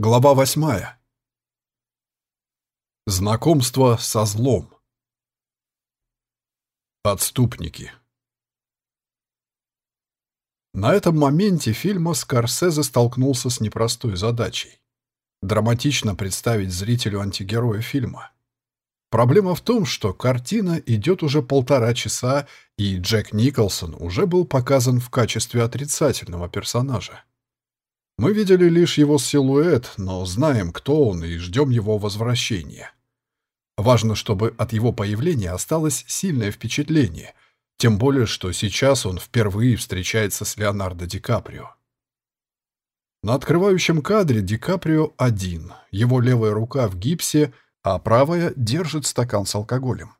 Глава восьмая. Знакомство со злом. Отступники. На этом моменте фильма Скорсезе столкнулся с непростой задачей. Драматично представить зрителю антигероя фильма. Проблема в том, что картина идет уже полтора часа, и Джек Николсон уже был показан в качестве отрицательного персонажа. Мы видели лишь его силуэт, но знаем, кто он, и ждем его возвращения. Важно, чтобы от его появления осталось сильное впечатление, тем более, что сейчас он впервые встречается с Леонардо Ди Каприо. На открывающем кадре Ди Каприо один, его левая рука в гипсе, а правая держит стакан с алкоголем.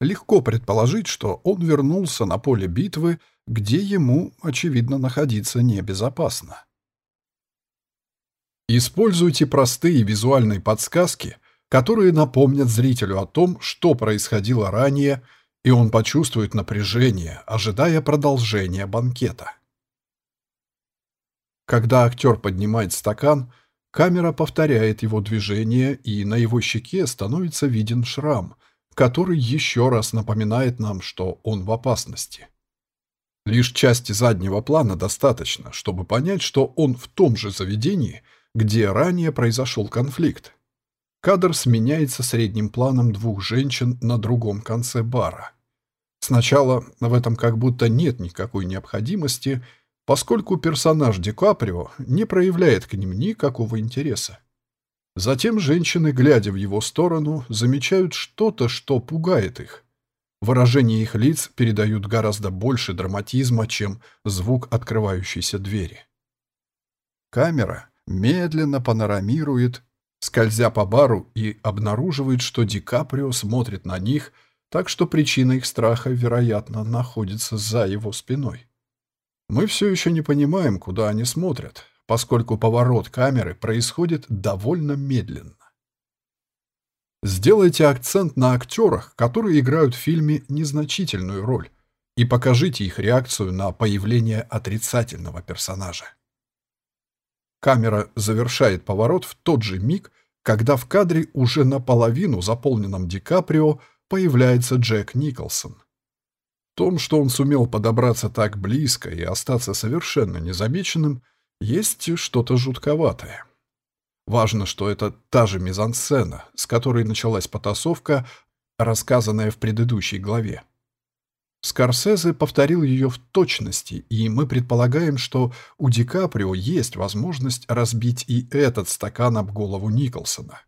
Легко предположить, что он вернулся на поле битвы, где ему, очевидно, находиться небезопасно. Используйте простые визуальные подсказки, которые напомнят зрителю о том, что происходило ранее, и он почувствует напряжение, ожидая продолжения банкета. Когда актер поднимает стакан, камера повторяет его движение, и на его щеке становится виден шрам, который еще раз напоминает нам, что он в опасности. Лишь части заднего плана достаточно, чтобы понять, что он в том же заведении – где ранее произошел конфликт. Кадр сменяется средним планом двух женщин на другом конце бара. Сначала в этом как будто нет никакой необходимости, поскольку персонаж Ди Каприо не проявляет к ним никакого интереса. Затем женщины, глядя в его сторону, замечают что-то, что пугает их. Выражения их лиц передают гораздо больше драматизма, чем звук открывающейся двери. Камера медленно панорамирует, скользя по бару и обнаруживает, что Ди Каприо смотрит на них, так что причина их страха, вероятно, находится за его спиной. Мы все еще не понимаем, куда они смотрят, поскольку поворот камеры происходит довольно медленно. Сделайте акцент на актерах, которые играют в фильме незначительную роль, и покажите их реакцию на появление отрицательного персонажа. Камера завершает поворот в тот же миг, когда в кадре уже наполовину заполненном Ди Каприо появляется Джек Николсон. В том, что он сумел подобраться так близко и остаться совершенно незамеченным, есть что-то жутковатое. Важно, что это та же мизансцена, с которой началась потасовка, рассказанная в предыдущей главе. Скорсезе повторил ее в точности, и мы предполагаем, что у Ди Каприо есть возможность разбить и этот стакан об голову Николсона.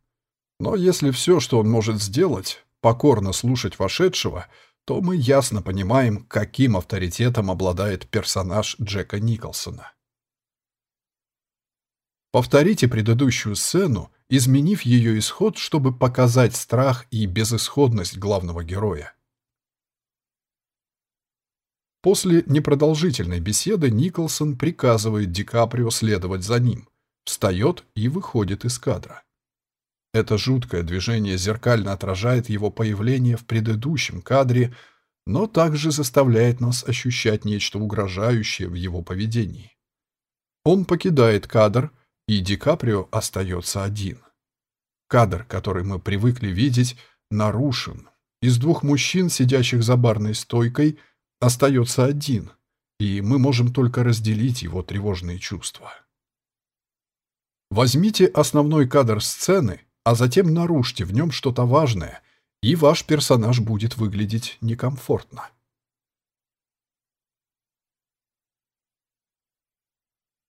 Но если все, что он может сделать, покорно слушать вошедшего, то мы ясно понимаем, каким авторитетом обладает персонаж Джека Николсона. Повторите предыдущую сцену, изменив ее исход, чтобы показать страх и безысходность главного героя. После непродолжительной беседы Николсон приказывает Ди Каприо следовать за ним, встает и выходит из кадра. Это жуткое движение зеркально отражает его появление в предыдущем кадре, но также заставляет нас ощущать нечто угрожающее в его поведении. Он покидает кадр, и Ди Каприо остается один. Кадр, который мы привыкли видеть, нарушен. Из двух мужчин, сидящих за барной стойкой – остается один, и мы можем только разделить его тревожные чувства. Возьмите основной кадр сцены, а затем нарушьте в нем что-то важное, и ваш персонаж будет выглядеть некомфортно.